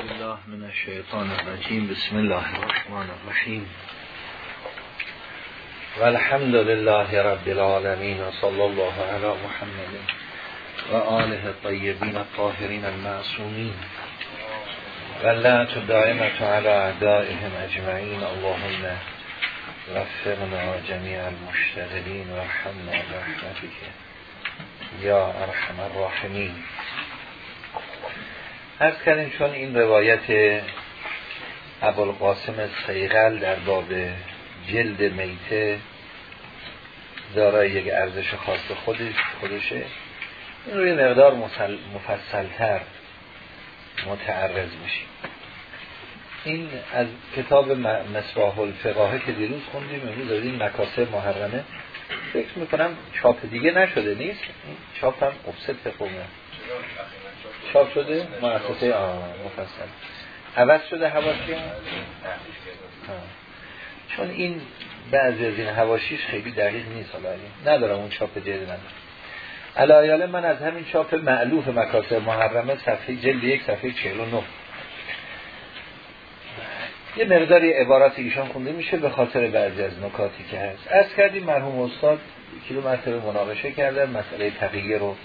بالله من الشیطان الرجیم. بسم الله الرحمن الرحیم. والحمد لله رب العالمین. و صلی الله علی محمد و آله الطیبین الطاهرین المعصومین. و لعنت دائمت علی اعدائهم اجمعین. اللهم وفقنا جمیع المشتغلین و رحمنا برحمتك. یا ارحم الراحمین. از کردیم چون این روایت ابوالقاسم سیغل در باب جلد میته دارای یک ارزش خاص خودش خودشه این روی مقدار مفصلتر متعرض میشیم. این از کتاب مصباح الفقاهه که دیروز خوندیم امروز از این مکاسب محرمه. فکر می‌کنم چاپ دیگه نشده نیست؟ این چاپ هم افسد قومه چاپ شده؟ مؤسسه مفصل. عوض شده حواشی؟ چون این بعضی از این حواشیش خیلی دقیق نیست حالا ندارم اون چاپ جلد ندارم. علایاله من از همین چاپ معلوف مکاسب محرمه صفحه جلد یک صفحه 49 یه مقداری عبارات ایشان خونده میشه به خاطر بعضی از نکاتی که هست. از کردیم مرحوم استاد کیلو مرتبه مناقشه کردن مسئله تقیه رو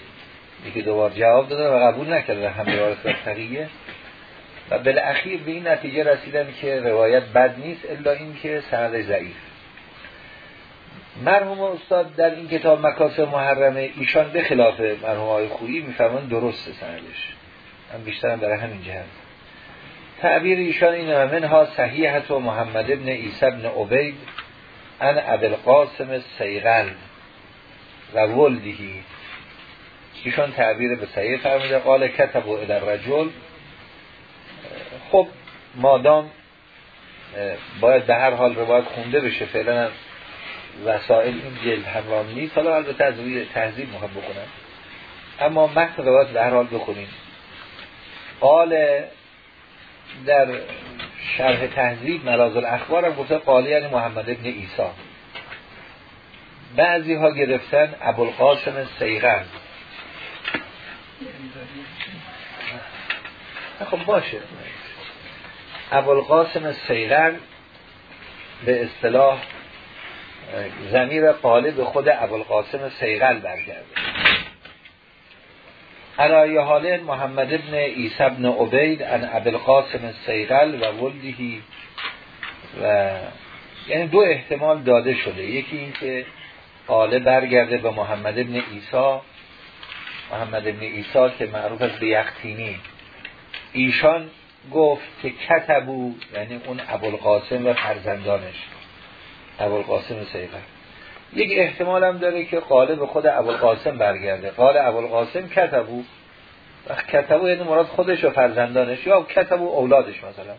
یکی دوبار جواب داده و قبول نکرده همه روایت تقیه و بالاخیر به این نتیجه رسیدن که روایت بد نیست الا این که سند ضعیف. مرحوم استاد در این کتاب مکاسب محرمه ایشان به خلاف مرحوم های خویی میفرمان درست سندش. هم بیشترم برای همین جهت. تعبیر ایشان این منها صحیحت و محمد ابن عیسی ابن عبید ان عبدالقاسم سیغل و ولدهی. ایشان تعبیر به صحیح فرموده قال کتب و رجل خب مادام باید به هر حال روایت خونده بشه فعلا وسائل این جلد همراه نیست. حالا البته از روی تهذیب مهم بکنم. اما متن روایت به هر حال بخونیم. قال در شرح تهذیب مراز الاخبار هم گفته قالی یعنی محمد ابن ایسا بعضی ها گرفتن ابوالقاسم سیغن خب باشه. ابوالقاسم سیغن به اصطلاح زمیر قالب خود ابوالقاسم سیغل برگرده. علایه حال محمد ابن عیسی ابن عبید ان ابوالقاسم سیغل و ولدهی و یعنی دو احتمال داده شده. یکی این که قاله برگرده به محمد ابن عیسی. محمد ابن عیسی که معروف است به یختینی ایشان گفت که کتبو یعنی اون ابوالقاسم و فرزندانش. ابوالقاسم سیغل یک احتمال هم داره که قالب خود ابوالقاسم برگرده. قال ابوالقاسم کتبو. و کتبو یعنی مراد خودش و فرزندانش یا کتبو اولادش مثلا.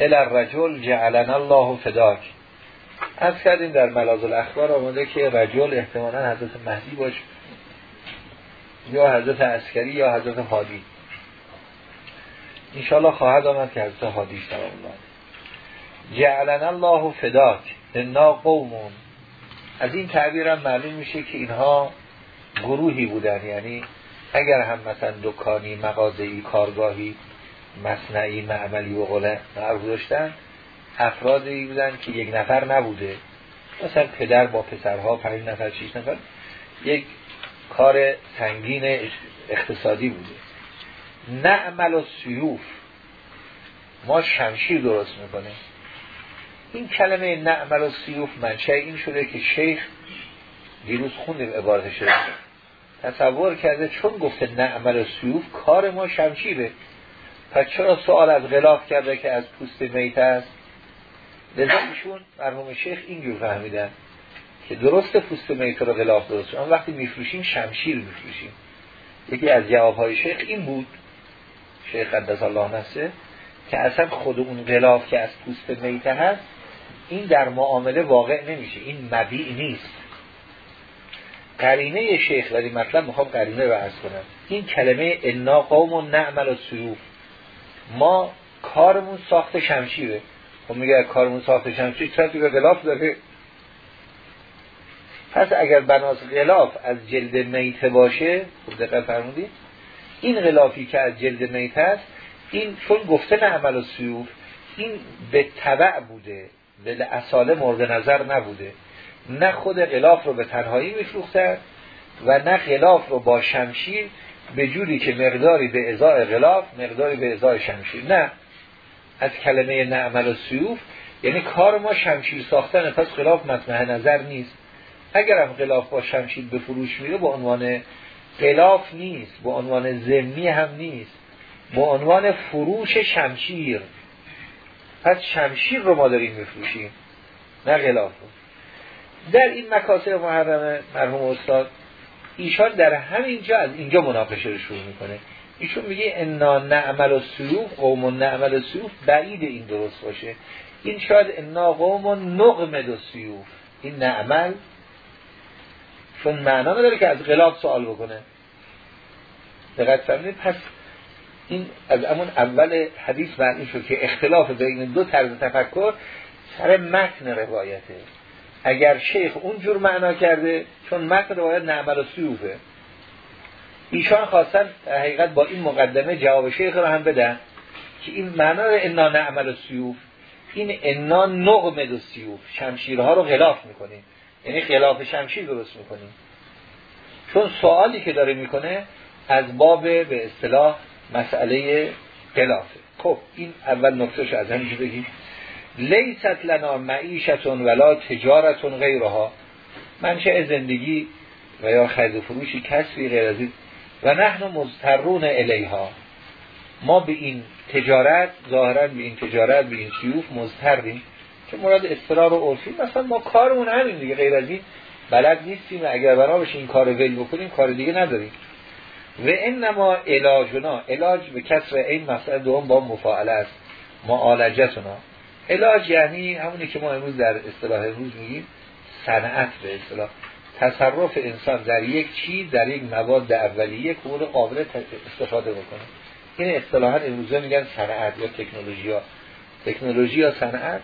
الى رجل جعلن الله فداک. از کردیم در ملاز الاخبار آمده که رجل احتمالا حضرت مهدی باش یا حضرت عسکری یا حضرت حادی انشاءالله خواهد آمد که حضرت حادی سلام الله جعلن الله فداک انا قومون. از این تعبیرم معلوم میشه که اینها گروهی بودن. یعنی اگر هم مثلا دکانی مغازه‌ای کارگاهی مصنعی معملی و قله معروف داشتن افرادی بودن که یک نفر نبوده. مثلا پدر با پسرها پنج نفر شیش نفر یک کار سنگین اقتصادی بوده. نعمل السیوف. ما شمشیر درست می‌کنه این کلمه نعمل السیوف منشه این شده که شیخ دیروز خوندیم عبارتش تصور کرده چون گفته نعمل السیوف کار ما شمشیره. پس چرا سوال از غلاف کرده که از پوست میت است؟ لذا مرحوم شیخ اینجور فهمیدن که درست پوست میت رو غلاف درست اما وقتی میفروشیم شمشیر میفروشیم. یکی از جوابهای شیخ این بود شیخ قدس الله نسه که اصلا خود اون غلاف که از پوست میته هست این در معامله واقع نمیشه. این مبیع نیست. قرینه شیخ ولی مطلب می‌خوام قرینه رو عرض کنم. این کلمه انا قوم و نعمل و سیوف ما کارمون ساخت شمشیره. خب میگه کارمون ساخت شمشیر چرا دیگه غلاف داره؟ پس اگر بناس غلاف از جلد میته باشه خب دقیق فرمودی این غلافی که از جلد میته است این چون گفته نه عمل و سیوف این به طبع بوده به اصاله مورد نظر نبوده. نه خود غلاف رو به تنهایی میفروختن و نه غلاف رو با شمشیر به جوری که مقداری به ازای غلاف مقداری به ازای شمشیر. نه. از کلمه نعمل و سیوف یعنی کار ما شمشیر ساختن پس غلاف مطمع نظر نیست. اگرم غلاف با شمشیر به فروش میره با عنوان غلاف نیست با عنوان زمینی هم نیست. با عنوان فروش شمشیر. پس شمشیر رو ما داریم میفروشیم. نه غلاف رو در این مکاسب محرمه مرحوم استاد ایشان در همین جا از اینجا مناقشه رو شروع می‌کنه. ایشون میگه انا نعمل و سلوف قوم نعمل و سلوف بعید این درست باشه. این شاید انا قوم نقمد و سیوف این نعمل چون معنا نداره که از غلاف سوال بکنه. دقت فرمید پس این از امون اول حدیث معنی شد که اختلاف بین دو طرز تفکر سر متن روایته. اگر شیخ اونجور معنا کرده چون متن روایت نعمل و سیوفه. ایشان خواستن حقیقت با این مقدمه جواب شیخ رو هم بدن که این معنا رو انا نعمل و سیوف این انا نقمد و سیوف. شمشیرها رو غلاف می‌کنیم. یعنی غلاف شمشیر درست می‌کنیم چون سوالی که داره می‌کنه از باب به اصطلاح مسئله غلافه خب این اول نکتهش از همینجا بگیم. لیست لنا معیشتون ولا تجارتون غیرها. منشأ زندگی و یا خرید فروشی کسبی غیر از و نحن مضطرون الیها. ما به این تجارت ظاهرا به این تجارت به این سیوف مضطریم. که مراد و عرفی. مثلا ما کارمون همین دیگه. غیر از این بلد نیستیم و اگر بنا بشه این کار ول بکنیم کار دیگه نداریم. و انما علاجنا. علاج به کسر این مسئله دوم با مفاعله است. معالجتنا. علاج یعنی همونی که ما امروز در اصطلاح امروز میگیم صنعت به اصطلاح. تصرف انسان در یک چیز در یک مواد اولیه که قابل استفاده بکنه. این اصطلاحا امروزه میگن صنعت یا تکنولوژی ها تکنولوژی یا صنعت.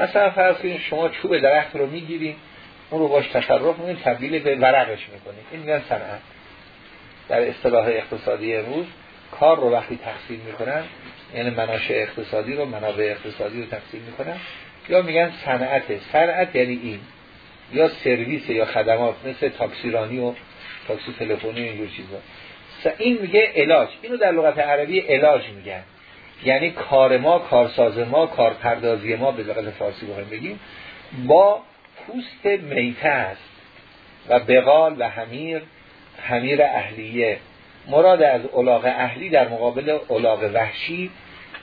مثلا فرض کنید شما چوب درخت رو می‌گیریم اون رو باش تصرف می‌کنید تبدیل به ورقش می‌کنید این میگن صنعت. در اصطلاح اقتصادی امروز کار رو وقتی تقسیم می‌کنن یعنی مناشه اقتصادی رو منابع اقتصادی رو تقسیم می‌کنن یا میگن صنعت. صنعت یعنی این. یا سرویس یا خدمات مثل تاکسیرانی و تاکسی تلفنی اینجور چیزا. این میگه علاج. اینو در لغت عربی علاج میگن. یعنی کار ما کارساز ما کارپردازی ما به لغت فارسی بخوایم بگیم با پوست میته است و بغال و حمیر حمیر اهلیه. مراد از علاق اهلی در مقابل علاق وحشی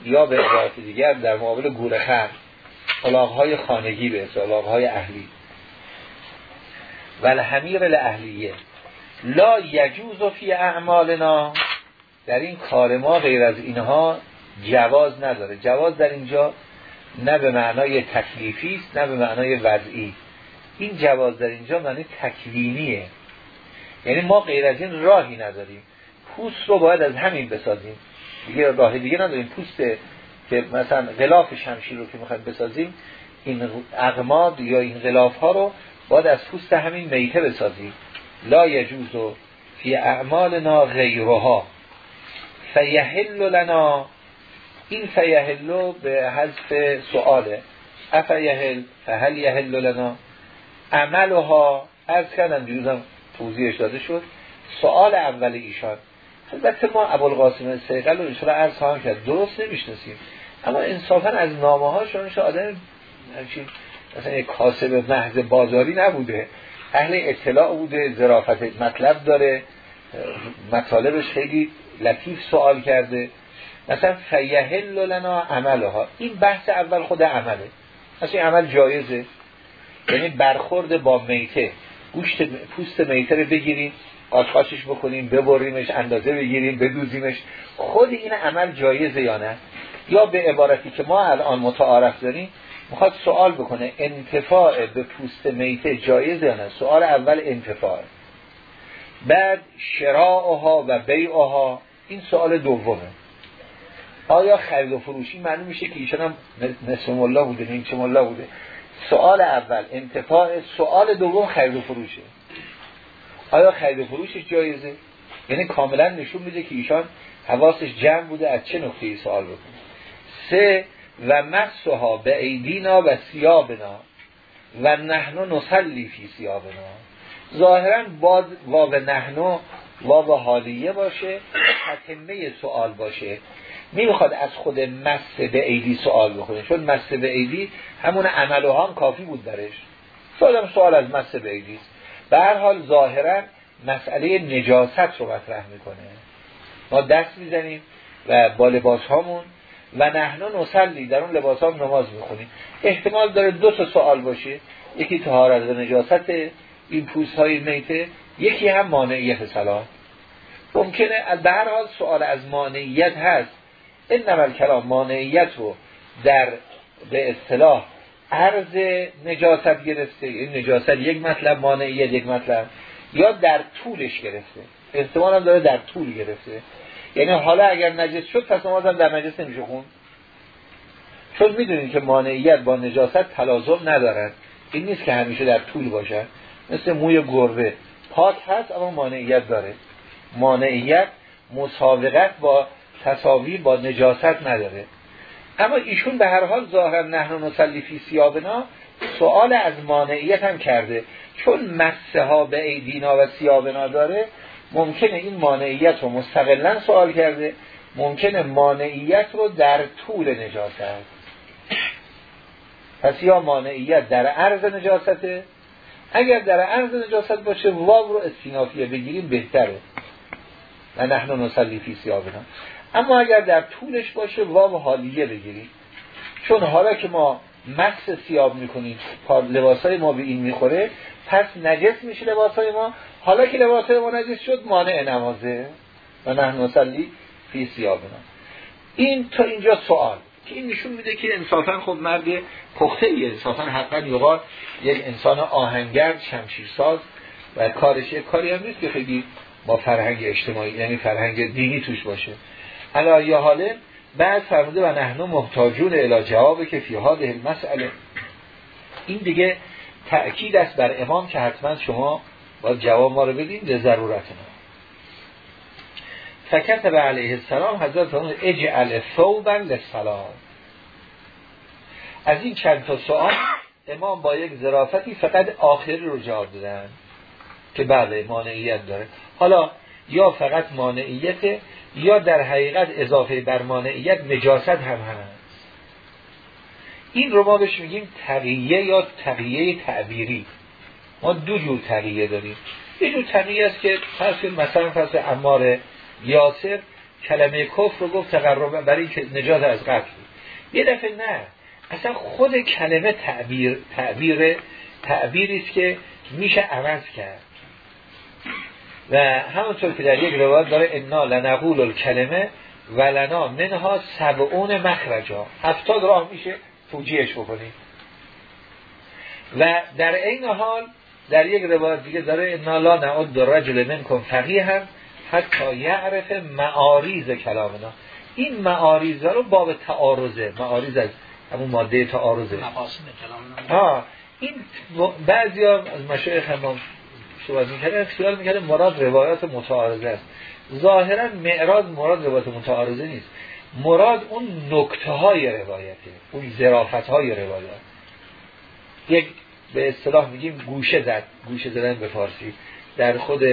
یا به عبارت دیگر در مقابل گورخر های خانگی به های اهلی. و الحمیر الاهلیه. لا یجوز فی اعمالنا. در این کار ما غیر از اینها جواز نداره. جواز در اینجا نه به معنای تکلیفی است نه به معنای وضعی. این جواز در اینجا معنی تکوینیه. یعنی ما غیر از این راهی نداریم. پوست رو باید از همین بسازیم. دیگه راه دیگه نداریم. پوست که مثلا غلاف شمشیر رو که می‌خوایم بسازیم این اقماد یا این غلاف ها رو باید از پوست همین میته بسازیم. لا یجوز فی اعمالنا غیرها. فیحل لنا این فیحل به حذف سؤاله افیحل فهل یحل لنا. عملها از کردم دیروزم توضیحش داده شد. سوال اول ایشان. البته ما ابوالقاسم سیقل رو ایشان عرض خواهم کرد. درست نمی‌شناسیم. اما انصافا از نامه هاشون آدم مثلا یک کاسب محض بازاری نبوده. اهل اطلاع بوده ظرافت مطلب داره. مطالبش خیلی لطیف سوال کرده. مثلا فیهل لنا عملها. این بحث اول خود عمله. مثلا این عمل جایزه. یعنی برخورد با میته. گوشت پوست میته رو بگیریم آشخاشش بکنیم ببریمش اندازه بگیریم بدوزیمش. خود این عمل جایزه یا نه؟ یا به عبارتی که ما الان متعارف داریم می‌خواد سوال بکنه انتفاع به پوست میته جایز یا نه؟ سوال اول انتفاع بعد شراعها و بیعها. این سوال دومه. آیا خرید و فروشی معلوم میشه که ایشان هم نصف ملا بوده نیمچه ملا بوده؟ سوال اول انتفاع سوال دوم خرید و فروشه. آیا خرید و فروشش جایزه؟ یعنی کاملا نشون میده که ایشان حواسش جمع بوده از چه نقطه سوال بکنه. سه و مسها به ایدینا و سیابنا و نحنو نسلی فی سیابنا. ظاهرا باد به نحنو به حالیه باشه تتمه سوال باشه. نمی‌خواد از خود مس به ایدی سوال بکنه. چون مس به ایدی همون عمل هم کافی بود درش. سوال سوال از مس به ایدی به هر حال ظاهرا مسئله نجاست رو مطرح می‌کنه. ما دست می‌زنیم و با لباس هامون و نحنا نسلی در اون لباس هم نماز می‌خونیم. احتمال داره دو تا سوال باشه. یکی تهارت و نجاست این پوست های میته یکی هم مانعیت سلام ممکنه به هر حال سوال از مانعیت هست. این نمال کلام مانعیت رو در به اصطلاح عرض نجاست گرفته. این نجاست یک مطلب مانعیت یک مطلب یا در طولش گرفته. احتمال هم داره در طول گرفته. یعنی حالا اگر نجس شد پس نمازم در نجس نمیشه خون. چون می‌دونید که مانعیت با نجاست تلازم ندارد. این نیست که همیشه در طول باشه. مثل موی گربه. پاک هست اما مانعیت داره. مانعیت مسابقت با تصاوی با نجاست نداره. اما ایشون به هر حال ظاهر نحن نسلی فی سیابنا سوال از مانعیت هم کرده. چون مسه ها به ایدینا و سیابنا داره ممکنه این مانعیت رو مستقلا سوال کرده. ممکنه مانعیت رو در طول نجاست. پس یا مانعیت در عرض نجاسته اگر در عرض نجاست باشه واو رو استینافیه بگیریم بهتره. و نحن نسلی فی سیابنا اما اگر در طولش باشه واو حالیه بگیریم چون حالا که ما مس سیاب می‌کنیم لباسای ما به این می‌خوره پس نجس میشه لباسای ما. حالا که لباسای ما نجس شد مانع نمازه. و نحن نسلی فی سیابنا. این تا اینجا سوال. که این نشون میده که انصافا خود مرد پخته ایه انصافا حقا یوقات یک انسان آهنگر شمشیرساز و کارش یک کاری هم نیست که خیلی با فرهنگ اجتماعی یعنی فرهنگ دینی توش باشه. علا یا حاله بعد فرموده و نحنو محتاجون الى جوابه که فی هاده المسئله. این دیگه تأکید است بر امام که حتما شما با جواب ما رو بدین به ضرورت ما. فکت به علیه السلام حضرت فرمود اجعل ثوبا للصلاه از این چند تا سوال امام با یک ظرافتی فقط آخری رو جواب دادن که بله مانعیت داره. حالا یا فقط مانعیت یا در حقیقت اضافه بر مانعیت نجاست هم هست. این رو ما بهش میگیم تقییه یا تقییه تعبیری. ما دو جور تقییه داریم. یه جور تقییه است که فرض مثلا فرض امار یاسر کلمه کفر رو گفت تقرب برای که نجات از قتل یه دفعه نه. اصلا خود کلمه تعبیر تعبیر تعبیری است که میشه عوض کرد. و همونطور که در یک روایت داره انا لنقول الکلمه و لنا منها سبعون مخرجا. هفتاد راه میشه توجیهش بکنیم. و در این حال در یک روایت دیگه داره انا لا نعود رجل منکم فقیه هم حتی یعرف معاریز کلامنا این معاریز رو باب تعارضه. معاریز از همون ماده تعارضه. ها این بعضی از مشایخ هم صحبت می‌کرده خیال می‌کرده مراد روایات متعارضه است. ظاهرا معراض مراد روایات متعارضه نیست. مراد اون نکته های روایته اون ظرافت های روایات یک به اصطلاح میگیم گوشه زد گوشه زدن به فارسی. در خود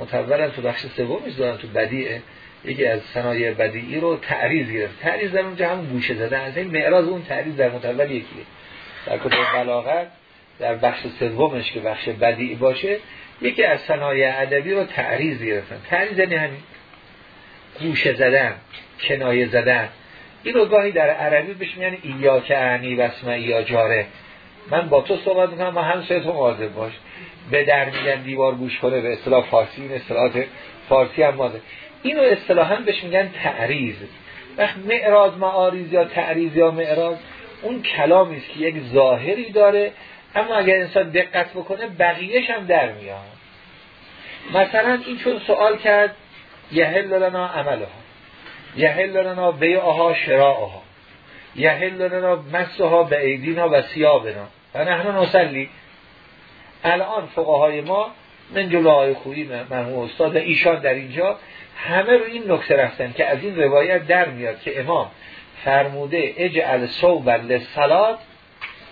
متولن تو بخش سومش دارن تو بدیعه یکی از صنایع بدیعی رو تعریض گرفت. تعریض در اونجا همون گوشه زدن از این معراض اون تعریض در متول یکیه. در کتب بلاغت در بخش سومش که بخش بدیعی باشه یکی از صنایع ادبی رو تعریض گرفتن. تعریض یعنی همین. گوشه زدن کنایه زدن. این رو گاهی در عربی بهش میگن ایا که اعنی و یا جاره من با تو صحبت می‌کنم ما هم تو مواظب باش. به در میگن دیوار گوش کنه به اصطلاح فارسی این اصطلاحات فارسی هم ماده اینو اصطلاحا بهش میگن تعریض. وقت معراض معاریض یا تعریض یا معراض اون کلامی است که یک ظاهری داره اما اگر انسان دقت بکنه بقیهش هم در میاد. مثلا این چون سوال کرد یهل لنا عملها. یهل لنا بیعها شراعها. یهل لنا مسها به ایدینا و سیابنا و نحن نسلی الان فقهای ما من جلوهای خوبی مرحوم استاد ایشان در اینجا همه رو این نکته رفتن که از این روایت در میاد که امام فرموده اجعل صوب للصلات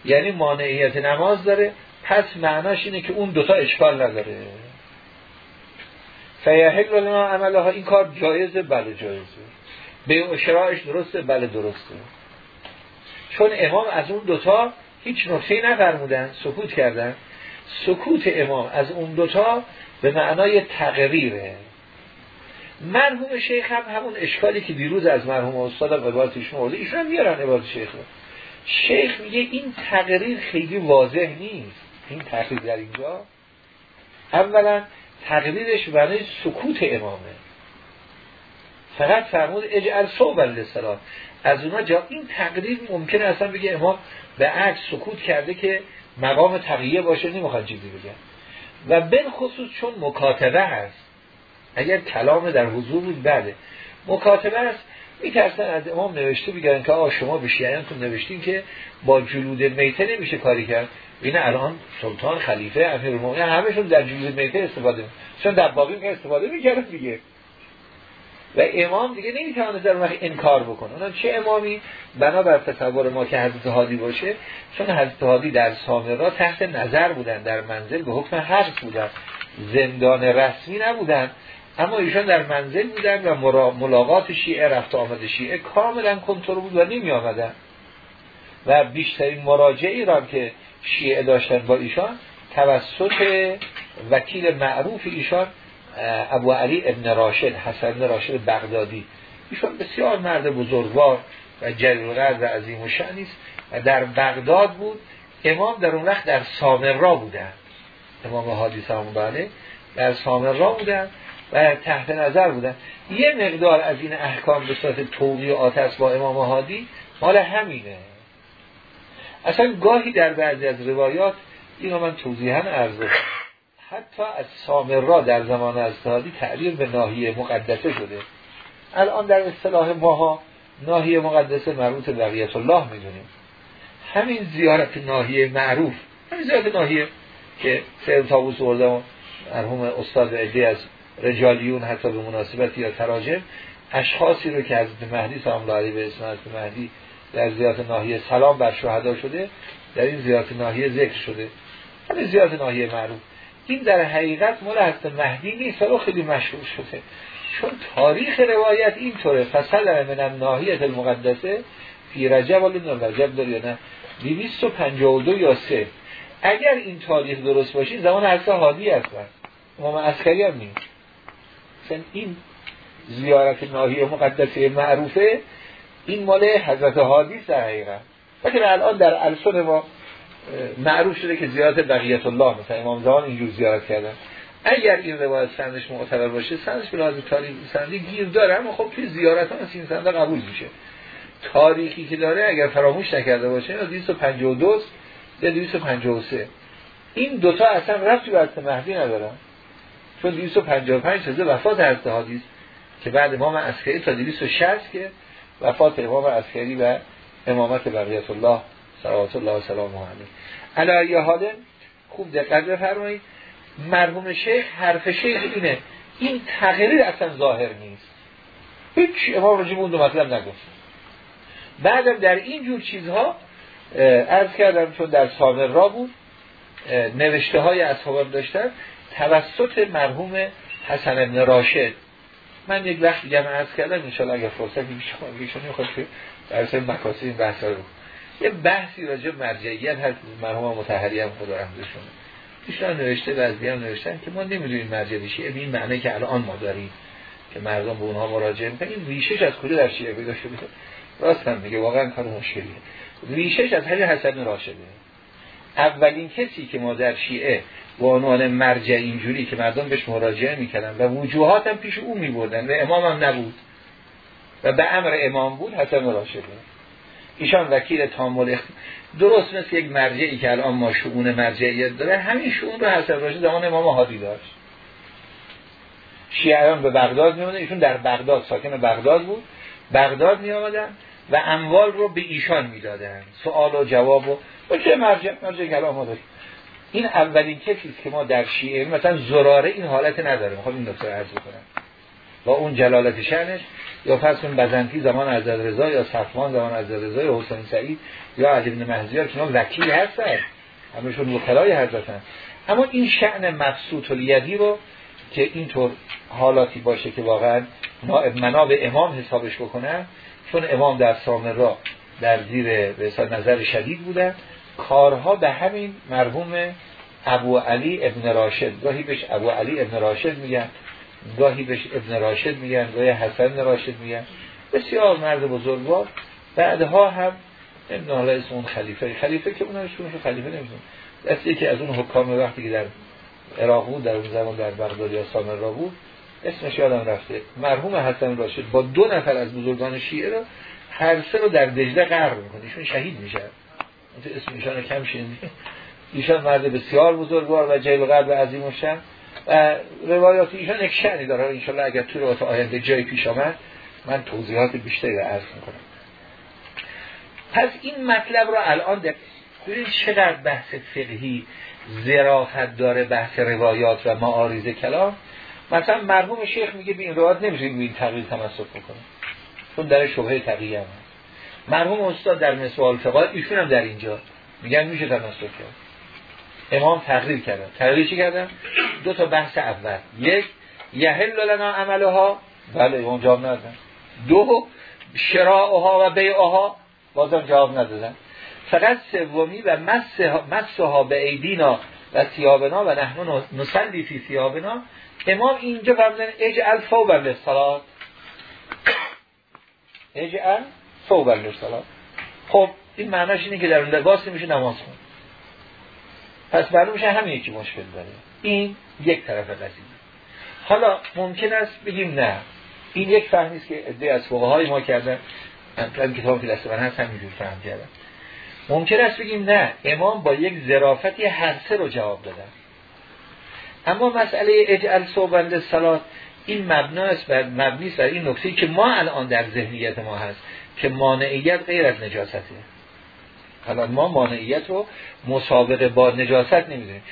یعنی مانعیت نماز داره. پس معناش اینه که اون دوتا اشکال نداره. فیحل لنا عملها این کار جایزه بله جایزه به اشراعش درسته بله درسته. چون امام از اون دوتا هیچ نکته نفرمودن سکوت کردن. سکوت امام از اون دوتا به معنای تقریره. مرحوم شیخ هم همون اشکالی که دیروز از مرحوم استادم عبارتش مورده ایشون میارن عبارت شیخ رو. شیخ میگه این تقریر خیلی واضح نیست. این تقریر در اینجا. اولا تقریرش برای سکوت امامه. فقط فرمود اجعل صوب للصلاه از اونا جا این تقریر ممکنه اصلا بگه امام به عکس سکوت کرده که مقام تقیه باشه نمی‌خواد چیزی بگن و بل خصوص چون مکاتبه هست. اگر کلام در حضور بود بله. مکاتبه هست میترسن از امام نوشته بگن که آقا شما به شیعیانتون نوشتین که با جلود میته نمیشه کاری کرد. این الان سلطان خلیفه امیر المومنین همشون در جلود میته استفاده چون در باقی که استفاده می‌کردن دیگه. و امام دیگه نمی‌تونه در اون انکار بکنه. اونم چه امامی؟ بنابر تصور ما که حضرت هادی باشه چون حضرت هادی در سامرا تحت نظر بودن در منزل به حکم حرف بودن. زندان رسمی نبودن. اما ایشان در منزل بودن و ملاقات شیعه رفت آمد شیعه کاملا کنترل بود و نمی آمدن. و بیشترین مراجعی را که شیعه داشتن با ایشان توسط وکیل معروف ایشان ابو علی ابن راشد حسن راشد بغدادی. ایشان بسیار مرد بزرگوار و جلیل و عظیم و شعنیست و در بغداد بود. امام در اون وقت در سامرا بودن. امام حادی سلام در سامرا بودن. و تحت نظر بودن. یه مقدار از این احکام به صورت توقی و آتش با امام هادی مال همینه. اصلا گاهی در بعضی از روایات اینو من توضیحا عرض حتی از سامرا در زمان از هادی تعبیر به ناحیه مقدسه شده. الان در اصطلاح ماها ناحیه مقدسه مربوط بقیت الله می‌دونیم. همین زیارت ناحیه معروف. همین زیارت ناحیه که سید تابوس مرحوم استاد عده از رجالیون حتی به مناسبت یا تراجم اشخاصی رو که حضرت مهدی سلام علیه به اسم مهدی در زیارت ناحیه سلام بر شهدا شده در این زیارت ناحیه ذکر شده. همین زیارت ناحیه معروف. این در حقیقت مال حضرت مهدی نیست و خیلی مشهور شده. چون تاریخ روایت اینطوره. فصل من ناحیه المقدسه فی رجب ولی رجب یا نه؟ 252 یا 3 اگر این تاریخ درست باشی زمان حضرت حادی هستن امام عسکری هم نیست. این زیارت ناحیه مقدسه معروفه این مال حضرت حادیث در حقیقت. لیکن الان در السن ما معروف شده که زیارت بقیت الله مثلا امام زمان اینجور زیارت کردن. اگر این روایت سندش معتبر باشه سندش به لحاظ تاریخ سندی گیر داره اما خب توی زیارت ها این سنده قبول میشه. تاریخی که داره اگر فراموش نکرده باشه 252 یا 253 این دوتا اصلا رفتی به مهدی ندارن. چون 255 تازه وفات حضرت حادیث که بعد امام عسکری تا 260 که وفات امام عسکری و امامت بقیت الله صلوات الله و سلام علیه. علی حال خوب دقت بفرمایید. مرحوم شیخ حرف شیخ اینه. این تغییر اصلا ظاهر نیست. هیچ امام راجب اون دو مطلب نگفت. بعدم در این جور چیزها عرض کردم چون در سامر را بود نوشته های اصحاب داشتن. توسط مرحوم حسن ابن راشد. من یک وقت دیگه عرض کردم انشاءالله اگر فرصتی میشه ایشون می‌خواد که درس مکاسب این بحث رو یه بحثی راجع مرجعیت هست مرحوم متحری هم خدا رحمتشون ایشون نوشته و از هم نوشتن که ما نمی‌دونیم مرجع شیعه به این معنی که الان ما داریم که مردم به اونها مراجعه می‌کنن. این ریشش از کجا در شیعه پیدا شده؟ راست هم میگه واقعا کار مشکلیه. ریشش از همین حسن راشده. اولین کسی که ما در شیعه به عنوان مرجع اینجوری که مردم بهش مراجعه می‌کردن و وجوهات هم پیش او میبردن و امام هم نبود. و به امر امام بود حسن راشده ایشان وکیل تامل درست مثل یک مرجعی که الان ما شعون مرجعیت داره همین شعون رو حسن راشد زمان امام هادی داشت. شیعیان به بغداد می ایشون در بغداد ساکن بغداد بود. بغداد می آمدن و اموال رو به ایشان می‌دادن. سوال و جواب و چه مرجع مرجع کلام داریم این اولین کسی که ما در شیعه مثلا زراره این حالت نداره. می‌خوام این نکته عرض کنم با اون جلالت شأنش یا فرض کن بزنتی زمان حضرت رضا یا صفوان زمان حضرت رضا یا حسین سعید یا علی بن مهدی که وکیل هستن. همشون وکلای حضرتن. اما این شأن مبسوط الیدی رو که اینطور حالاتی باشه که واقعا نائب مناب امام حسابش بکنن چون امام در را در زیر به نظر شدید بودن کارها به همین مرحوم ابو علی ابن راشد. گاهی بهش ابو علی ابن راشد میگن گاهی بهش ابن راشد میگن گاهی حسن راشد میگن. بسیار مرد بزرگوار. بعدها هم ابن اسم اون خلیفه. خلیفه که اونش خلیفه نمیدون دستی که از اون حکام وقتی که در عراق بود در اون زمان در بغداد یا سامرا بود اسمش یادم رفته. مرحوم حسن راشد با دو نفر از بزرگان شیعه رو هر سه رو در دجله غرق می‌کنه. ایشون شهید میشه. اسم ایشان کم شنیدی. ایشان مرد بسیار بزرگوار و جیل غرب عظیم و شن و روایات ایشان یک شعنی داره. انشالله اگر تو روایات آینده جای پیش آمد من توضیحات بیشتری رو عرض می‌کنم. پس این مطلب رو الان ببینید چقدر بحث فقهی ظرافت داره بحث روایات و معارض کلام. مثلا مرحوم شیخ میگه به این روایات نمیشه به این تغییر تمسک بکنه چون در شبهه تقیه هم مرحوم استاد در مسوال فقال ایشون هم در اینجا. میگن میشه تمسک کرد. امام تقریر کردن. تقریر چی کردن؟ دو تا بحث اول. یک یحل لنا عملها. بله اون جواب ندادن. دو شراعها و بیعها. بازم جواب ندادن. فقط سومی و مسها به ایدینا و سیابنا و نحن نسلی فی سیابنا امام اینجا فرمودن اجعل فوبا للصلات اجعل فوبا للصلات خب این معناش اینه که در اون لباس میشه نماز خون. پس معلوم میشه همین یکی مشکل داره. این یک طرف قضیه حالا ممکن است بگیم نه. این یک فهمی است که عده از فقهای ما کردن. من کتاب فلسفه هست همینجور فهم کردن ممکن است بگیم نه. امام با یک ظرافتی هر سه رو جواب دادن. اما مسئله اجعل صوبند سلات این مبناست بر مبنی بر این نکته که ما الان در ذهنیت ما هست. که مانعیت غیر از نجاسته الان ما مانعیت رو مسابقه با نجاست نمی‌دونیم.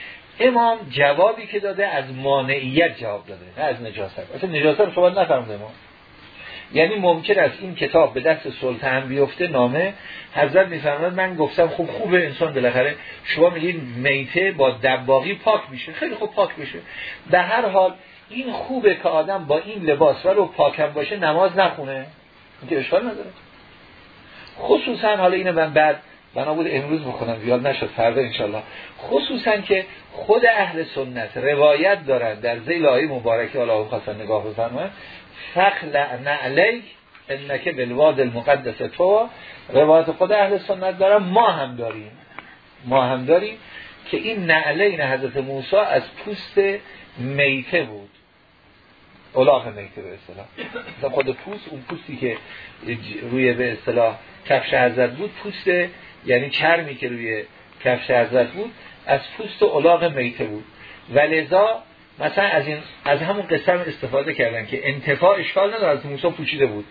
امام جوابی که داده از مانعیت جواب داده نه از نجاست. اصلا نجاست رو شما نفرمده ما. یعنی ممکن است این کتاب به دست سلطان بیفته نامه. حضرت میفرماد من گفتم خوب خوبه انسان بالاخره. شما میگین میته با دباغی پاک میشه. خیلی خوب پاک میشه. به هر حال این خوبه که آدم با این لباس ولو پاکم باشه نماز نخونه. که اشکال نداره. خصوصا حالا اینو من بعد بنا بود امروز بخونم زیاد نشد فردا انشالله خصوصا که خود اهل سنت روایت دارن در زیل آیه مبارکه الله خواستن نگاه بفرمایید. فخل نعلیک انک بالواد المقدس تو. روایت خود اهل سنت دارن ما هم داریم. ما هم داریم که این نعلین حضرت موسی از پوست میته بود. اولاغ میته به اصطلاح. خود پوست اون پوستی که روی به اصطلاح کفش حضرت بود پوست یعنی چرمی که روی کفش حضرت بود از پوست اولاغ میته بود. و لذا مثلا از این از همون قسم استفاده کردن که انتفاع اشکال نداره از موسی پوچیده بود.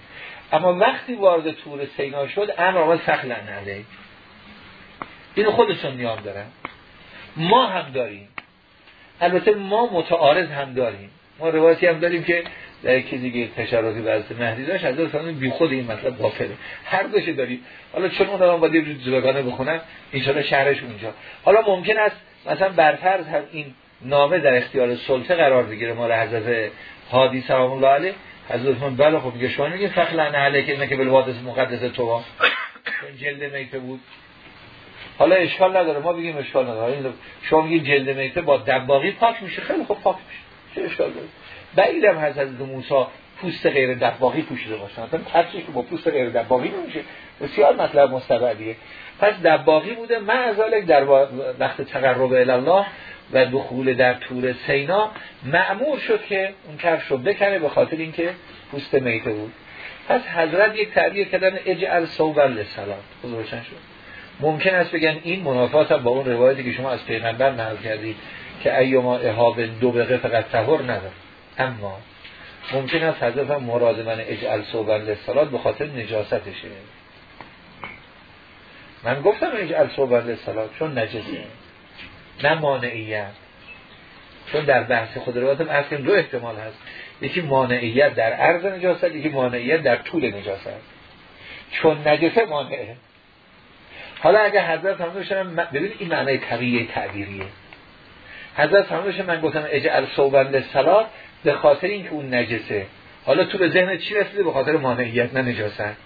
اما وقتی وارد تور سینا شد امر آقا سخلا علیه. اینو خودشون نیام دارن. ما هم داریم. البته ما متعارض هم داریم. ما روایتی هم داریم که در یکی دیگه تشرفی واسه مهدی داشت از اون بی خود این مطلب باطله. هر دوشه داریم. حالا چون اون رو باید یه جلوگانه بخونن ان شهرش اونجا. حالا ممکن است مثلا برفرض هم این نامه در اختیار سلطه قرار بگیره مال حضرت هادی سلام الله علیه. حضرت من بله خب میگه شما میگه فخلا نه که اینه که بالوادس مقدس تو جلد میته بود. حالا اشکال نداره ما بگیم اشکال نداره. شما میگید جلد میته با دباغی پاک میشه. خیلی خوب پاک میشه. چه اشکال داره؟ بعیدم حضرت موسی پوست غیر دباغی پوشیده باشه. مثلا که با پوست غیر دباغی نمیشه. بسیار مطلب مستبعدیه پس دباغی بوده. من از در وقت تقرب الله و دخول در تور سینا معمور شد که اون کفش رو بکنه به خاطر اینکه پوست میته بود. پس حضرت یک تعبیر کردن اجعل صوبا للصلات روشن شد. ممکن است بگن این منافات با اون روایتی که شما از پیغمبر نقل کردید. که ایما احاب دو بقه فقط طهر نداره. اما ممکن است حضرت مراد من اجعل صوبا للصلات به خاطر نجاستشه من گفتم اجعل صوبا للصلات چون نجسه. نه مانعیت. چون در بحث خود روایت اصلا دو احتمال هست. یکی مانعیت در عرض نجاست یکی مانعیت در طول نجاست. چون نجسه مانعه. حالا اگر حضرت هم ببینید این معنی طبیعی تعبیریه. حضرت داشتن من گفتم اجعل صوبند سلات به خاطر اینکه اون نجسه. حالا تو به ذهن چی رسیده؟ به خاطر مانعیت نه نجاست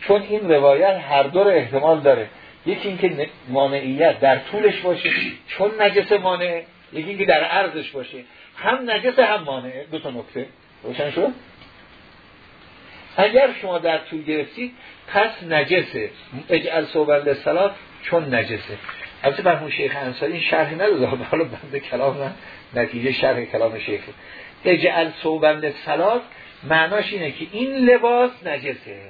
چون این روایت هر دو احتمال داره. یکی اینکه مانعیت در طولش باشه چون نجسه مانع یکی اینکه در عرضش باشه. هم نجسه هم مانعه دو تا نکته. روشن شد؟ اگر شما در طول گرفتید پس نجسه. اجعل صوبند سلات چون نجسه. البته مرحوم شیخ انصاری این شرحی نداده حالا بنده کلام نتیجه شرح کلام شیخ. اجعل صوبند سلات معناش اینه که این لباس نجسه.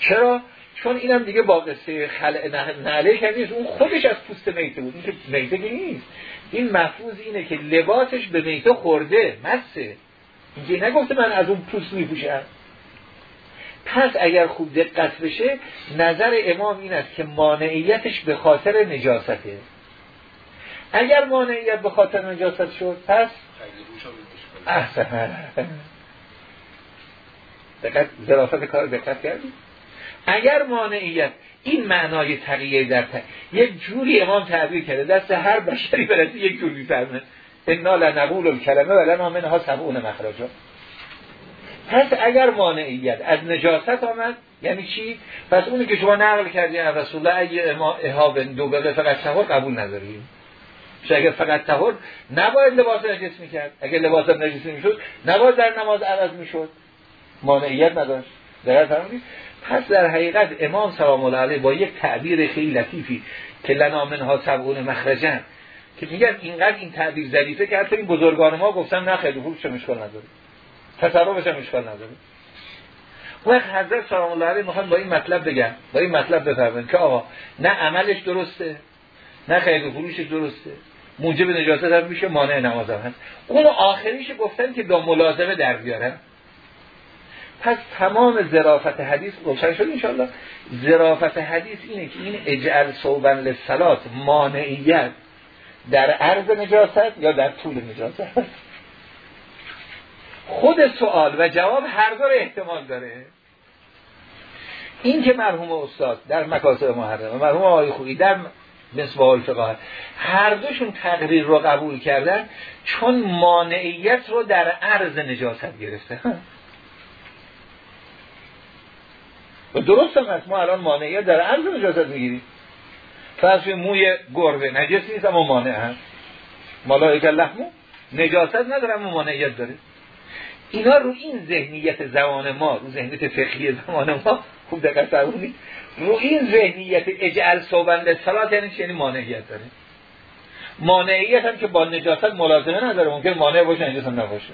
چرا؟ چون اینم دیگه با قصه خلع نعله که اون خودش از پوست میته بود. این که میته نیست. این مفهوز اینه که لباسش به میته خورده. مسه اینکه نگفته من از اون پوست میپوشم. پس اگر خوب دقت بشه نظر امام این است که مانعیتش به خاطر نجاسته. اگر مانعیت به خاطر نجاست شد پس احسن. دقت ظرافت کار دقت کردی؟ اگر مانعیت این معنای تقیه در ت... یک جوری امام تعبیر کرده دست هر بشری برسه یک جوری فرمه. انا لنقول الکلمه و لنا منها سبعون مخرجا. پس اگر مانعیت از نجاست آمد یعنی چی؟ پس اونی که شما نقل کردین از رسول الله اگه احاب دو بله فقط تهور قبول نداریم. اگر فقط تهور نباید لباس نجس می‌کرد. اگر لباس نجس می‌شد نباید در نماز عوض می‌شد. مانعیت نداشت. در پس در حقیقت امام سلام الله علیه با یک تعبیر خیلی لطیفی که لنا منها سبعون مخرجن که میگن اینقدر این تعبیر ظریفه که حتی این بزرگان ما گفتن نه خیلی خوب چه مشکل نداره. تصرفش هم اشکال نداره. وقت حضرت سلام الله علیه می‌خوان با این مطلب بگن با این مطلب بفرمایید که آقا نه عملش درسته نه خیلی فروشش درسته موجب نجاست هم میشه مانع نماز هم هست. اون آخریش گفتن که با ملازمه در بیارن. پس تمام ظرافت حدیث روشن شد انشاءالله. ظرافت حدیث اینه که این اجعل صوبن للصلات مانعیت در عرض نجاست یا در طول نجاست؟ خود سوال و جواب هر دو احتمال داره. این که مرحوم استاد در مکاسب محرم و مرحوم آقای خوبی در نسبه الفقه هر دوشون تقریر رو قبول کردن چون مانعیت رو در عرض نجاست گرفته. و درست هم هست ما الان مانعیت در عرض نجاست می‌گیریم. فرض موی گربه نجس نیست اما مانع هست. ملائک لحمو نجاست نداره اما مانعیت داره. اینا رو این ذهنیت زمان ما رو ذهنیت فقهی زمان ما خوب دقت فرمودید رو این ذهنیت اجعل صوبند سلات یعنی چی؟ یعنی مانعیت داره. مانعیت هم که با نجاست ملازمه نداره ممکن مانع باشه نجاست هم نباشه.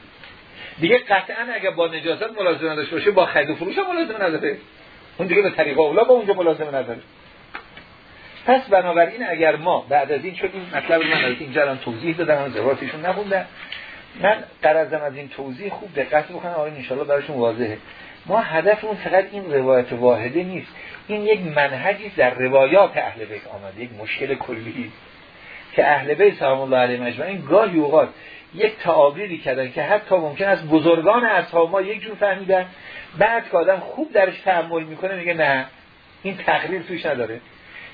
دیگه قطعا اگر با نجاست ملازمه نداشته باشه با خرید و فروش هم ملازمه نداره. اون دیگه به طریق اولا با اونجا ملازمه نداره. پس بنابراین اگر ما بعد از این شد این مطلب من از اینجا توضیح دادم زواتشون نبوندن من قرضم از این توضیح خوب دقت بکنم. آقای انشالله براشون واضحه. ما هدفمون فقط این روایت واحده نیست. این یک منهجی در روایات اهل بیت آمده یک مشکل کلی. که اهل بیت سلام الله علیه مجمعین گاهی اوقات یک تعابیری کردن که حتی ممکن است بزرگان اصحاب ما یک جور فهمیدن. بعد که آدم خوب درش تحمل می‌کنه میگه نه این تقریر توش نداره.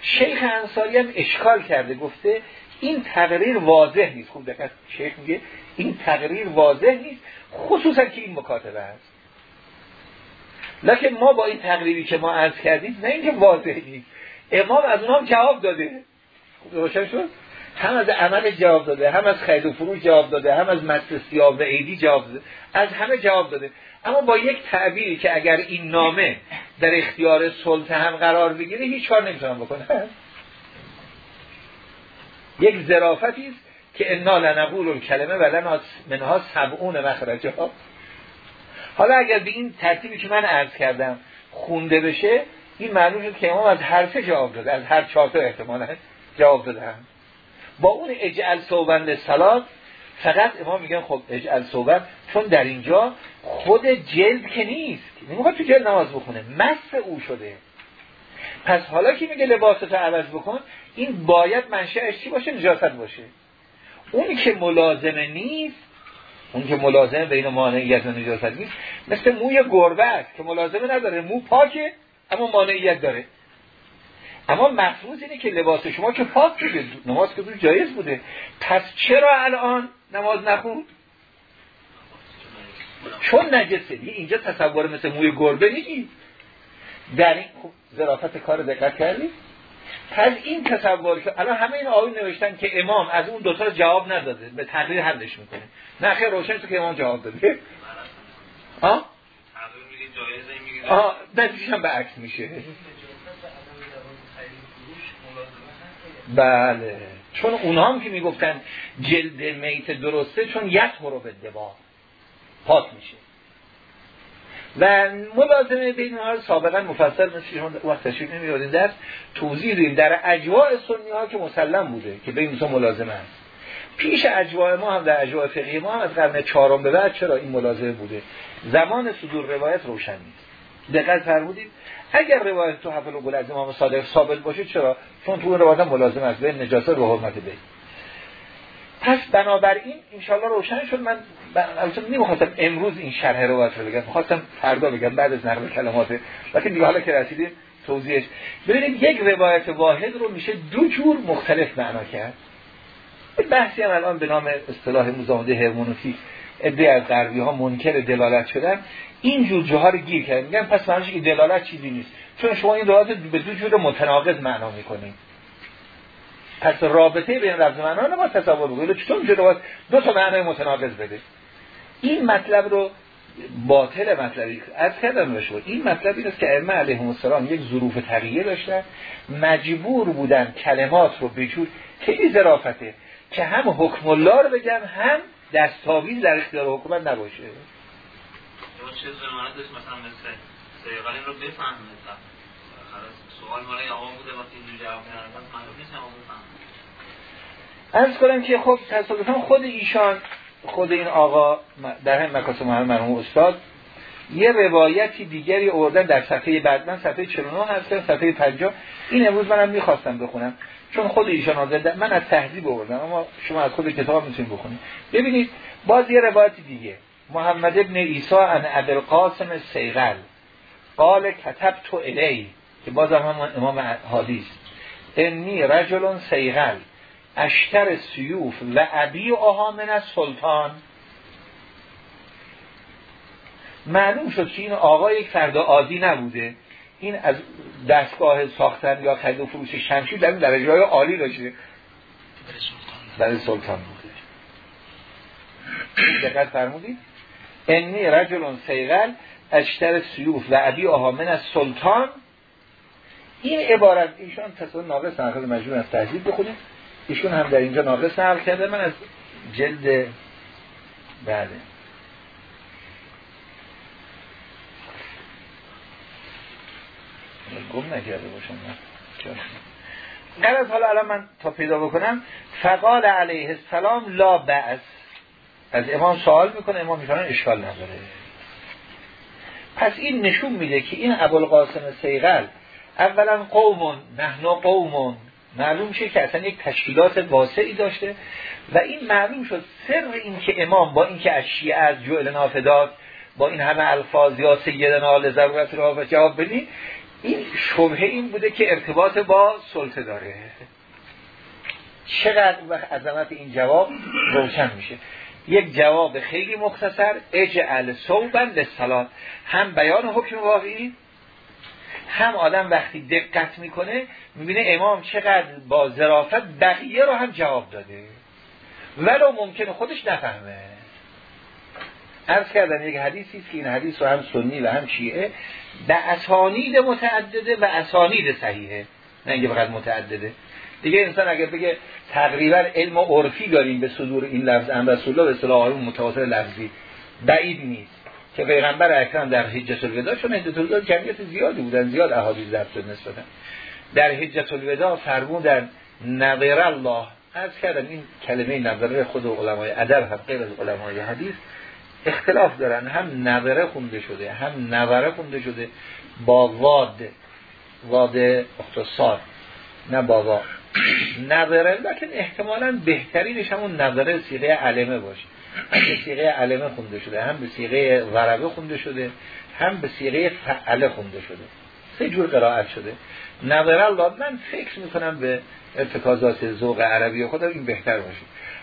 شیخ انصاری هم اشکال کرده گفته این تقریر واضح نیست. خوب دقت شیخ میگه این تقریر واضح نیست خصوصا که این مکاتبه هست لکن ما با این تقریری که ما عرض کردیم نه اینکه واضح نیست. امام از اونها جواب داده. روشن شد؟ هم از عمل جواب داده هم از خرید و فروش جواب داده هم از مس سیاب و عیدی جواب داده از همه جواب داده. اما با یک تعبیری که اگر این نامه در اختیار سلطه هم قرار بگیره هیچ کار نمی‌تونم بکنه یک ظرافتی است که انا لنقول الکلمه و منها سبعون مخرجه حالا اگر به این ترتیبی که من عرض کردم خونده بشه این معلوم شد که امام از هر سه جواب داده از هر چهار تا احتمال جواب داده با اون اجعل صوبند سلات فقط امام میگن خب اجعل صوبند چون در اینجا خود جلد که نیست نمی‌خواد تو جلد نماز بخونه مس او شده. پس حالا که میگه لباستو عوض بکن؟ این باید منشأش چی باشه؟ نجاست باشه. اونی که ملازمه نیست اون که ملازمه بین مانعیت و نجاست نیست. مثل موی گربه است که ملازمه نداره. مو پاکه اما مانعیت داره. اما مفروض اینه که لباس شما که پاک بوده نماز که جایز بوده. پس چرا الان نماز نخون چون نجسه. اینجا تصور مثل موی گربه نیست در این خوب ظرافت کار دقت کردی؟ پس این تصور که الان همه این آیون نوشتن که امام از اون دوتا جواب نداده. به تقریر حلش می‌کنه. نه خیلی روشن تو که امام جواب داده. آه؟ آه هم به عکس میشه. بله. چون اونها هم که می‌گفتن جلد میت درسته چون یک رو به دوا. پاک میشه. و ملازمه بین ها سابقا مفصل مثل وقت تشریف نمیادین در توضیح دیم در اجواء سنی ها که مسلم بوده که بین تو ملازمه هست. پیش اجواء ما هم در اجواء فقهی ما هم از قرن چهارم به بعد چرا این ملازمه بوده؟ زمان صدور روایت روشن نیست. دقت فرمودید. اگر روایت تو حفل و از امام صادق ثابت باشه چرا؟ چون تو روایت ملازم است به نجاست و حرمت بی پس بنابراین انشالله روشن شد. من البته نمی‌خواستم امروز این شرح رو بگم. خواستم فردا بگم بعد از نقل کلمات. لیکن دیگه حالا که رسیدیم توضیحش. ببینید یک روایت واحد رو میشه دو جور مختلف معنا کرد. بحثی هم الان به نام اصطلاح مزاحمه هرمونوتیک ادعای از غربی ها منکر دلالت شدن. این جور جاها رو گیر کردن. میگن پس معنیش که دلالت چیزی نیست. چون شما این روایت به دو جور متناقض معنا می‌کنید. پس رابطه بین لفظ معنا رو ما تصور بکنید چطور میشه دو تا معنای متناقض بده؟ این مطلب رو باطل مطلبی از کردم بشه این مطلب این است که ائمه علیهم السلام یک ظروف تغییر داشتن مجبور بودن کلمات رو بجور خیلی ظرافته که هم حکم الله رو بگم هم دستاویز در اختیار حکومت نباشه. چه زمانت داشت؟ مثلا مثل سیغل این رو بفهمه سوال مالای آقا بوده وقتی اینجور جواب معلوم نیست آقا بفهمه. ارز کنم که خب تصادفا خود ایشان خود این آقا در هم مکاسم محمد مرحوم استاد یه روایتی دیگری اردن در صفحه بعد من صفحه 49 هستم صفحه 50 این امروز منم می‌خواستم بخونم چون خود ایشان آزده من از تهذیب آوردم اما شما از خود کتاب می‌تونید بخونید. ببینید باز یه روایت دیگه. محمد ابن عیسی ان ابوالقاسم سیغل. قال کتب تو الی که باز هم امام حادیث انی رجل سیغل. اشتر سیوف و ابی آها من از سلطان. معلوم شد که این آقا یک فرد عادی نبوده. این از دستگاه ساختن یا خرید و فروش شمشیر در درجه های عالی داشته. برای سلطان. بوده. دقت فرمودید؟ انی رجل سیغل اشتر سیوف و ابی آها من از سلطان. این عبارت ایشان تصور ناقص نقل مجبور از تحضیب بخونیم. ایشون هم در اینجا ناقص نقل کرده. من از جلد بله گم نکرده باشم از حالا الان من تا پیدا بکنم. فقال علیه السلام لا بعث از امام سوال می‌کنه امام می‌کنن اشکال نداره. پس این نشون میده که این ابوالقاسم سیغل اولا قومون نحنا قومون. معلوم میشه که اصلا یک تشکیلات واسعی داشته و این معلوم شد سر این که امام با اینکه از شیعه از جوئل نافداد با این همه الفاظ یا سیدنا لضرورت را جواب بدین این شبهه این بوده که ارتباط با سلطه داره. چقدر وقت عظمت این جواب روشن میشه. یک جواب خیلی مختصر اجعل صوبا للصلات هم بیان حکم واقعی هم آدم وقتی دقت می‌کنه می‌بینه امام چقدر با ظرافت بقیه رو هم جواب داده. ولو ممکنه خودش نفهمه. ارز کردن یک حدیثی است که این حدیث رو هم سنی و هم شیعه به اسانید متعدده و اسانید صحیحه. نه اینکه فقط متعدده. دیگه انسان اگر بگه تقریبا علم و عرفی داریم به صدور این لفظ ام رسول الله به اصطلاح متواتر لفظی بعید نیست. که پیغمبر اکرم در حجت الوداع چون حجت الوداع جمعیت زیادی بودن زیاد احادیث ضبط نسبتا. در حجت الوداع فرمودن نظر الله از کردم این کلمه نظره خود علمای ادب هم غیر از علمای حدیث اختلاف دارن. هم نظره خونده شده هم نظره خونده شده با واد واد اختصار نه بابا نظره لکن احتمالا بهترینش همون نظره سیغه علمه باشه. به سیغه علمه خونده شده هم به سیغه وربه خونده شده هم به سیغه فعله خونده شده. سه جور قرائت شده. نظر الله من فکر می‌کنم به ارتکازات ذوق عربی خودم این بهتر باشه.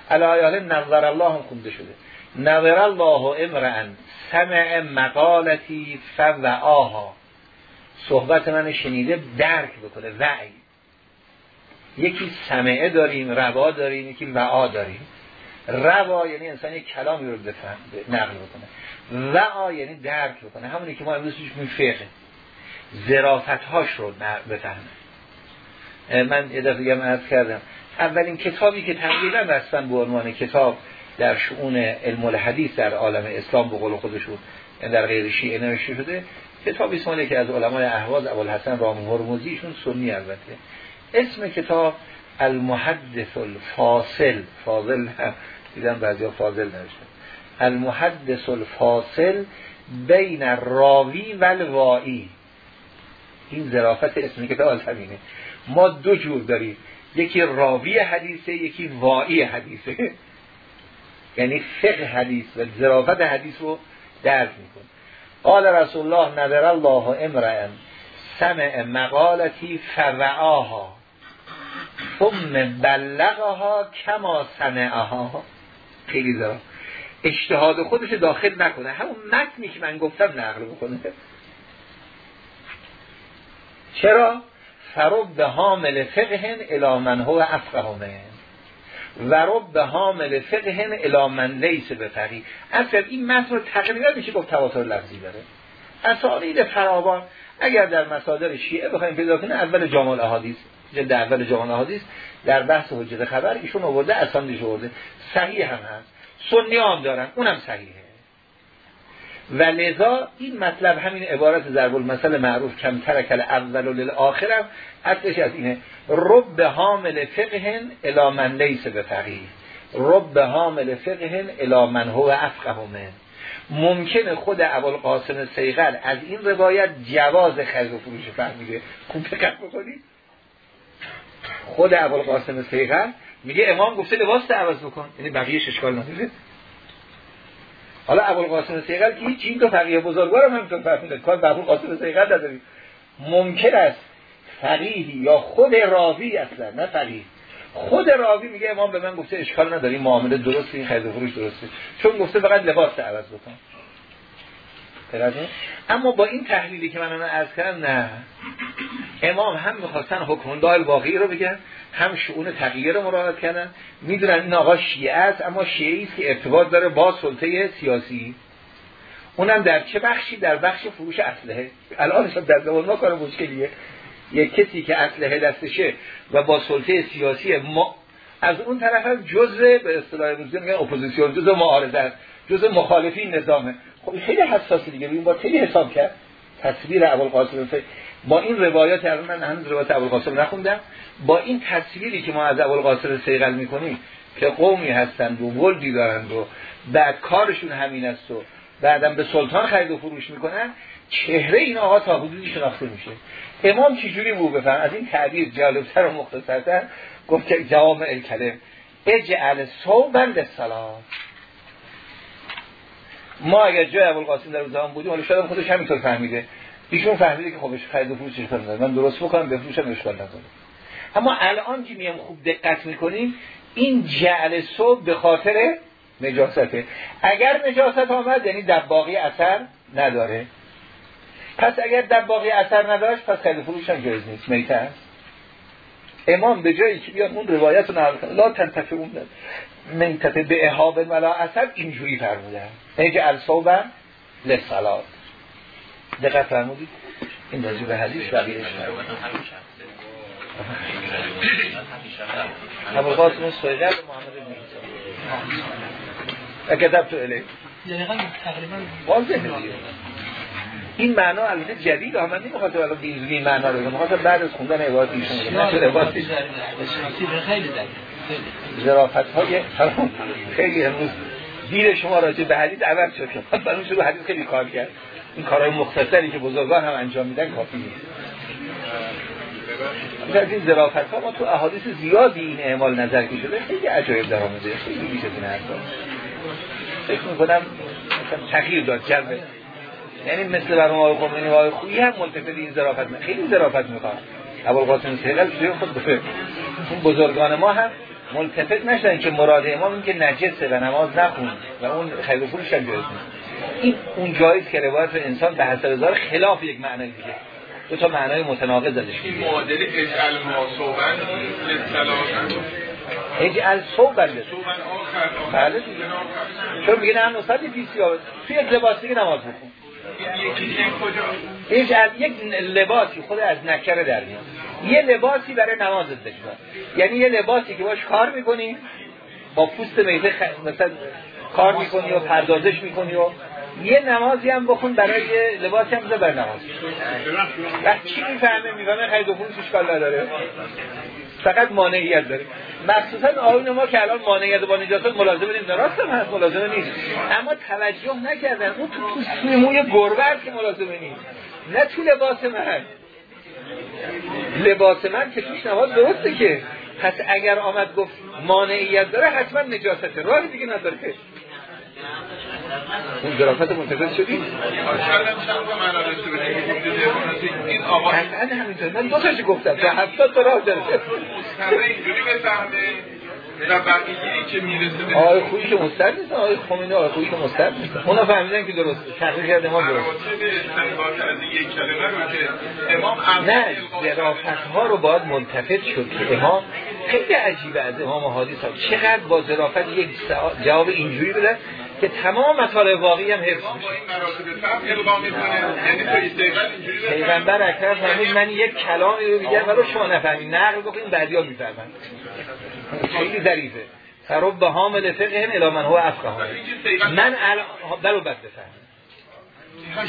علایه نظر الله هم خونده شده. نظر الله امرن سمع مقالتی فوعاها. صحبت من شنیده درک بکنه. وعی. یکی سمعه داریم روا داریم یکی وعا داریم. روا یعنی انسان یک کلامی رو بفهم نقل بکنه. وعا یعنی درک بکنه. همونی که ما امروز توش فقه. زرافت رو بفهمه. من یه دفعه دیگه عرض کردم. اولین کتابی که تقریبا بستن به عنوان کتاب در شؤون علم الحدیث در عالم اسلام به قول خودشون در غیر شیعه نوشته شده کتابی اسمالی که از علمای اهواز ابوالحسن رام هرمزی ایشون سنی البته. اسم کتاب المحدث الفاصل. فاضل دیدم بعضیا فاضل نوشته المحدث الفاصل بین راوی و الوائی. این ظرافت اسم کتاب همینه ما دو جور داریم. یکی راوی حدیثه یکی وائی حدیثه. یعنی فقه حدیث و ظرافت حدیث رو درک میکن قال رسول الله نظر الله امرأن سمع مقالتی فرعاها ثم بلغها کما سمعها. خیلی دارم اجتهاد خودش داخل نکنه. همون متنی که من گفتم نقل بکنه. چرا؟ فرب به حامل فقهن الى من هو افقه و رب به حامل فقهن الى من لیس به فقی اصلا این متن رو تقریبا میشه گفت تواتر لفظی داره. اسانید فراوان اگر در مصادر شیعه بخوایم پیدا کنیم اول جامال احادیث جلد اول جامال احادیث در بحث حجت خبر ایشون آورده اسانیدش آورده. صحیح هم هست. سنی هم دارن اونم صحیحه. و لذا این مطلب همین عبارت ضرب المثل معروف کم ترکل اول و للآخرم اصلش از اینه. رب حامل فقهن الى من لیس به فقیه. رب حامل فقهن الى من هو افقه من ممکنه خود ابوالقاسم سیغل از این روایت جواز خرید و فروش فهمیده خوب دقت بکنید. خود ابوالقاسم سیغل میگه امام گفته لباس عوض بکن. یعنی بقیه اشکال نداره. حالا ابوالقاسم سیغل که هیچ این دو فقیه بزرگوار هم همینطور فهمیده کار به ابوالقاسم سیغل نداریم. ممکن است فقیهی یا خود راوی اصلا نه فقیه. خود راوی میگه امام به من گفته اشکال نداری معامله درسته این خرید فروش درسته. چون گفته فقط لباس عوض بکن. اما با این تحلیلی که من الان عرض کردم نه. امام هم می‌خواستن حکم دایل واقعی رو بگن هم شعون تغییر رو مراعات کردن. می‌دونن این آقا شیعه است اما شیعه است که ارتباط داره با سلطه سیاسی. اونم در چه بخشی؟ در بخش فروش اسلحه. الان در زمان ما مشکلیه. یک کسی که اسلحه دستشه و با سلطه سیاسی ما از اون طرف هم جزء به اصطلاح روزی میگن اپوزیسیون جزء معارضه جزء مخالفین نظامه. خب خیلی حساسی دیگه. ببین با خیلی حساب کرد. تصویر ابوالقاسم با این روایات من هنوز روایت ابوالقاسم نخوندم. با این تصویری که ما از ابوالقاسم سیغل می‌کنیم که قومی هستند و ولدی دارند و بعد کارشون همین است و بعدم به سلطان خرید و فروش می‌کنن چهره این آقا تا حدودی شناخته میشه. امام چجوری بود بفهم؟ از این تعبیر جالبتر و مختصرتر گفت که جوام الکلم اجعل صوبند سلام ما اگر جای ابوالقاسم در زمان بودیم حالا شاید خودش همینطور فهمیده. ایشون فهمیده که خودش خرید و فروش اشکال من درست بکنم بفروشم اشکال نداره اما الان که میام خوب دقت می‌کنیم این جعل صبح به خاطر نجاسته. اگر نجاست آمد یعنی دباقی اثر نداره. پس اگر دباقی اثر نداشت پس خرید فروش هم جایز نیست. میته امام به جایی که بیان اون روایت رو نقل لا تنتفع اون به احاب ولا اثر اینجوری فرمودن. اجعل صوبا لسلات دقت فرمودید. این راجع به حدیث بقیه ابو قاسم سویقل محمد بن عیسی. کتب تو الی. واضحه این معنا البته جدید ها من نمی‌خواد الان این معنا رو می‌خواد بعد از خوندن عبارت ایشون خیلی ظرافت های خیلی امروز دیر شما راجع به حدیث عوض شد. که برای شروع حدیث خیلی کار کرد. این کارهای مختصری که بزرگان هم انجام میدن کافی نیست. از این ظرافت ها ما تو احادیث زیادی این اعمال نظر که شده خیلی عجایب در آمده. خیلی میشه این حرفا فکر می‌کنم تغییر داد جلبه یعنی مثل بر آقای خمینی و خویی هم ملتفت این ظرافت خیلی ظرافت می‌خواد. ابوالقاسم توی خود بفهم اون بزرگان ما هم ملتفت نشدن که مراد امام این که نجسه و نماز نخون و اون خیلی پولش هم جایز این اون جایی که روایت انسان به حسب داره خلاف یک معنی دیگه دو تا معنای متناقض ازش این معادل اجعل ما صوبن اجعل صوبن بله دیگه چون میگه نه نصد پیسی ها توی لباس دیگه نماز بخون اجعل یک لباسی خود از نکره در میاد. یه لباسی برای نماز ذکر یعنی یه لباسی که باش کار می‌کنی با پوست میته خ... مثلا کار می‌کنی و پردازش می‌کنی و یه نمازی هم بخون برای یه لباسی هم بر نماز. و چی می‌فهمه؟ می‌فهمه خیلی پولش اشکال نداره. فقط مانعیت داره. مخصوصا آقایون ما که الان مانعیت با نجاست ملازمه نیست. راست هم هست نیست. اما توجه نکردن. اون تو توی موی گربه که ملازمه نیست. نه تو لباس من. لباس من که توش نماز درسته که. پس اگر آمد گفت مانعیت داره حتما نجاسته راه دیگه نداره. اون ظرافت منتقل شدی؟ قطعا همینطور. من دو تاشو گفتم. به هفتاد تا راه داره اینجوری بفهمه. آقای خویی که مستر نیست آقای خمینی آقای خویی که مستر نیست. اونا فهمیدن که درست تحقیق کرد امام درست نه ظرافت ها رو باید منتفت شد که امام خیلی عجیبه از امام حادیث ها چقدر با ظرافت یک جواب اینجوری بده که تمام مطالب واقعی هم حفظ میشه. پیغمبر اکرم فرمود من یک کلامی رو دیگر برای شما نفهمید نقل بکنید بعدیا می‌فهمن خیلی ظریفه فرب به حامل فقه الا من هو افقه. من برو بد بفهم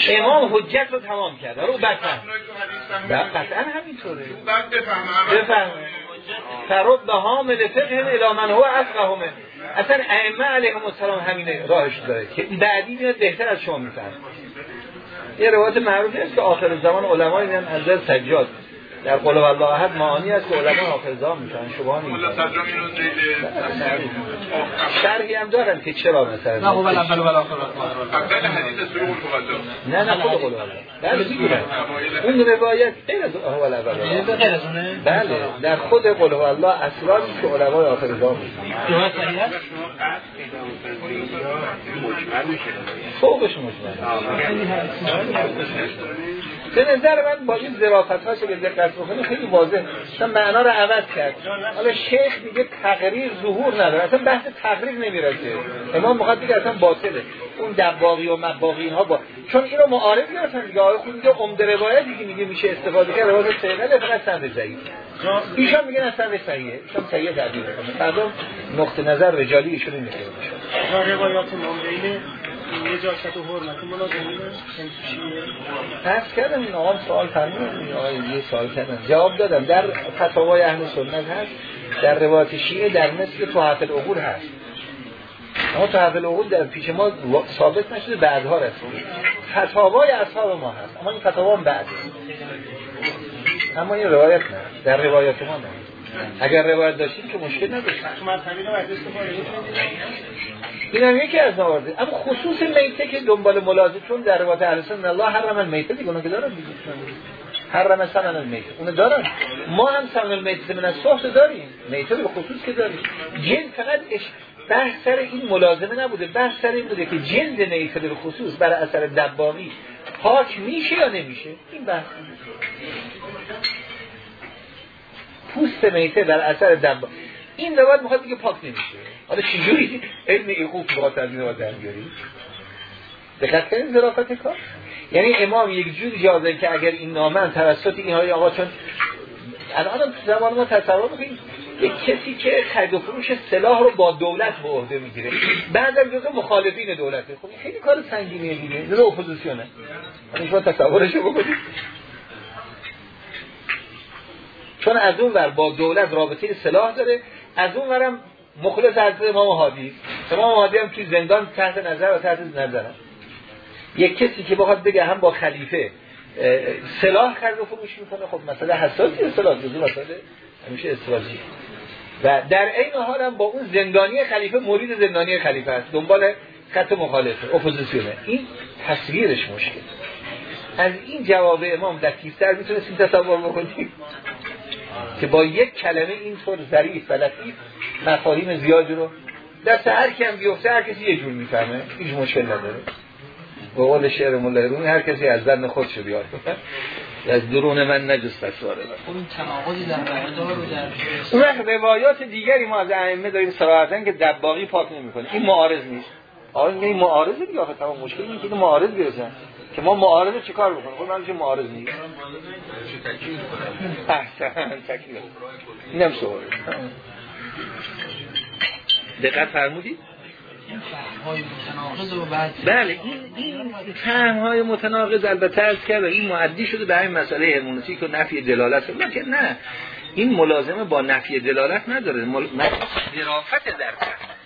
امام حجت رو تمام کرد. رو بد فهم قطعا همینطوره. بفهم به حامل فقه الا من هو افقه اصلا ائمه علیهم السلام همین راهش داره که بعدی میاد بهتر از شما میفهم یه روایت معروفی است که آخر زمان علمای میان از سجاد. در قول الله احد معانی است که علما حافظا میشن. شما نیست. شرحی هم دارن که چرا مثلا نه اول اول اول آخر نه نه خود قول الله. بله می‌گیرن. اون روایت غیر از اول اول بله در خود قول الله اسراری که آخر زمان میشن. فوقش مجمل. به نظر من با این ظرافت هاش به دقت بکنید خیلی واضح مثلا معنا رو عوض کرد. حالا شیخ میگه تقریر ظهور نداره. اصلا بحث تقریر نمی‌رسه امام می‌خواد دیگه اصلا باطله. اون دباغی و مباغی ها با چون اینو معارف گرفتن دیگه. آقای خود میگه عمده روایتی که میگه میشه استفاده کرد. روایت سیغل فقط سند ضعیف. ایشان میگن اصلا صحیحه. ایشان صحیح تعبیر مردم نقطه نظر رجالی ایشون میگه روایات مامدینه نجاست و حرمت. ملازمین پس کردم این آقا سوال فرمودن آقای یه سوال کردم. جواب دادم. در فتاوای اهل سنت هست. در روایت شیعه در مثل توحف العقول هست. اما توحف العقول در پیش ما ثابت نشده. بعدها رسید فتاوای اصحاب ما هست. اما این فتاوا بعد اما این روایت نه. در روایت ما نه. اگر روایت داشتیم که مشکل نداشتیم این هم یکی از موارد اما خصوص میته که دنبال ملازم چون در روایت اهل سنت الله حرم المیته دیگه اونو که دارن دیگه. حرم سمن المیته. اونو دارن. ما هم سمن المیته من از صحت داریم. میته به خصوص که داریم. جن فقط اش... بحث سر این ملازمه نبوده. بحث سر این بوده که جلد میته به خصوص برای اثر دباغی پاک میشه یا نمیشه؟ این بحث. پوست میته در اثر دباغی این روایت می‌خواد بگه پاک نمیشه. حالا چجوری علم ایقوف می‌خواد از این در بیاری؟ دقت کنید ظرافت کار. یعنی امام یک جور جازه که اگر این نامن توسط این های آقا چون الان تو زمان ما تصور بکنید یک کسی که خرید و فروش سلاح رو با دولت به عهده می‌گیره بعد از جزء مخالفین دولته. خب خیلی کار سنگینیه دیگه. جزء اپوزیسیونه. شما تصورش رو بکنید. چون از اون ور با دولت رابطه سلاح داره از اون ورم مخلص حضرت امام هادی امام هادی هم توی زندان تحت نظر و تحت نظر یک کسی که بخواد بگه هم با خلیفه سلاح کرده فروش می‌کنه خب مثلا حساسی سلاح؟ جزو مثلا همیشه استراتژی و در این حال هم با اون زندانی خلیفه مرید زندانی خلیفه است دنبال خط مخالفه اپوزیسیونه. این تصویرش مشکل. از این جواب امام لطیفتر می‌تونستیم تصور بکنیم. که با یک کلمه اینطور ظریف و لطیف مفاهیم زیادی رو دست هر کم بیفته هر کسی یه جور می‌فهمه. هیچ مشکل نداره. به قول شعر مولا هر کسی از زن خودش بیاد از درون من نجس فسواره اون تناقضی در رو در اون روایات دیگری ما از ائمه داریم صراحتا که دباغی پاک نمی‌کنه. این معارض نیست. آقا این معارض دیگه آخه تمام مشکل اینه که معارض برسن که ما معارض چیکار بکنیم؟ خب من معارض نیست احسن تکلیف اینم سوال. دقت فرمودید های بله این این فهم‌های متناقض البته از کرد این معدی شده به همین مسئله هرمونوتیک و نفی دلالت. لکن نه. این ملازمه با نفی دلالت نداره. مل... درافت در فهم